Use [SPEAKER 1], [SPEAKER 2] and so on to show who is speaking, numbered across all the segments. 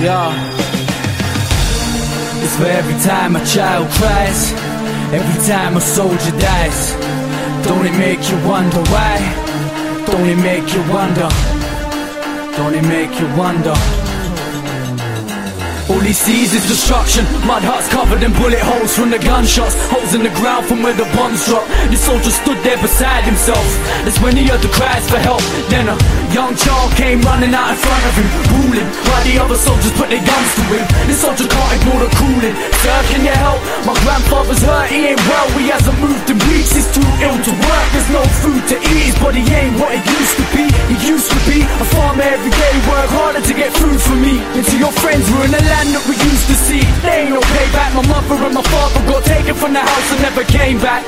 [SPEAKER 1] Yeah. It's for every time a child cries, every time a soldier dies. Don't it make you wonder why? Don't it make you wonder? Don't it make you wonder? He sees is destruction. Mud huts covered in bullet holes from the gunshots. Holes in the ground from where the bombs drop. The soldier stood there beside himself. That's when he heard the cries for help. Then a young child came running out in front of him Bawling while the other soldiers put their guns to him. The soldier can't ignore the cooling can you help? My grandfather's hurt, he ain't well. He hasn't moved in weeks, he's too ill to work. There's no food to eat, his body ain't what it used to be. It used to be a farmer every day. Work harder to get food for me. And to your friends, we're in a land that we used to see. They ain't no payback. My mother and my father got taken from the house and never came back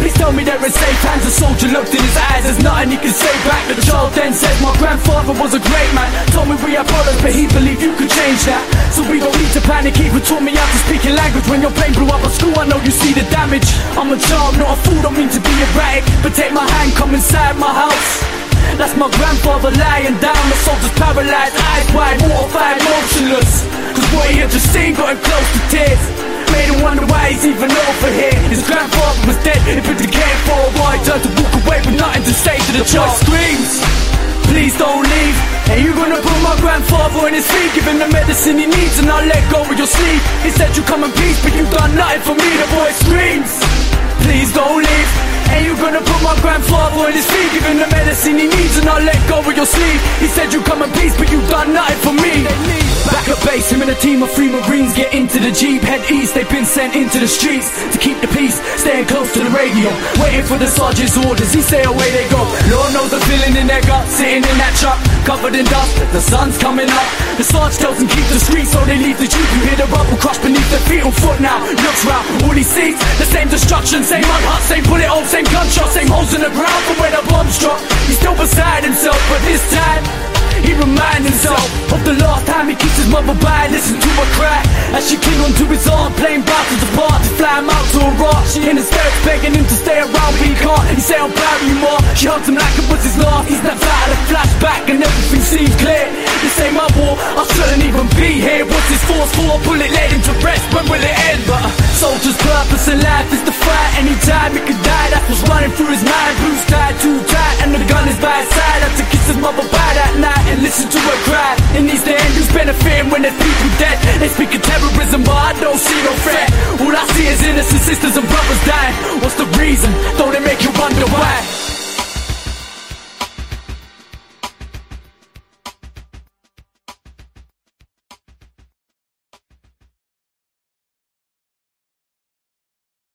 [SPEAKER 1] Please tell me they're safe hands. The soldier looked in his eyes. There's nothing he can say back. The child then said My grandfather was a great man. Told me we had brothers But he believed you could change that. So we don't need to panic. Even taught me how to speak in language. When your plane blew up at school I know you see the damage. I'm a child, not a fool. Don't mean to be erratic But take my hand, come inside my house. That's my grandfather lying down, the soldiers paralyzed, eyes wide, mortified, motionless. Cause what he had just seen got him close to tears. Made him wonder why he's even over here. His grandfather was dead, he'd been decaying for a while. He turned to walk away with nothing to say to the child. Screams, please don't leave. Are you gonna put my grandfather in his feet? Give him the medicine he needs and I'll let go of your sleep. He said you come in peace, but you done nothing for me. The boy screams, please don't leave. Gonna grandfather on his feet? Him the medicine he needs and I'll let go of your sleeve. He said you come in peace, but you done nothing for me. Back at base, him and a team of three Marines get into the Jeep, head east. They've been sent into the streets to keep the peace, staying close to the radio, waiting for the sergeant's orders. He say away they go. Lord knows the feeling in their gut, sitting in that truck, covered in dust. The sun's coming up. The sergeant tells them keep the streets, so they leave the Jeep. You hear the rubble crush beneath their feet on foot now. Looks round, he sees the same destruction, same mud hut, same bullet hole, same gunshot, same holes in the ground from where the bombs drop. He's still beside himself, but this time. He reminds himself of the last time he kissed his mother by Listen to her cry as she cling onto his arm Playing battles apart to fly him out to Iraq She in hysterics begging him to stay around but he can't He say I'm proud of you more She hugs him like it was his last He snaps out of flashback and everything seems clear This ain't my war, I shouldn't even be here What's his force for? A bullet laid him to soldier's purpose in life is to fight Anytime he could die, that's what's running through his mind Blues tied too tight and the gun is by his side I to kiss his mother by that night and listen to her cry In these days, who's benefiting when there's people dead? They speak of terrorism, but I don't see no threat All I see is innocent sisters and brothers dying What's the reason? Don't it make you wonder?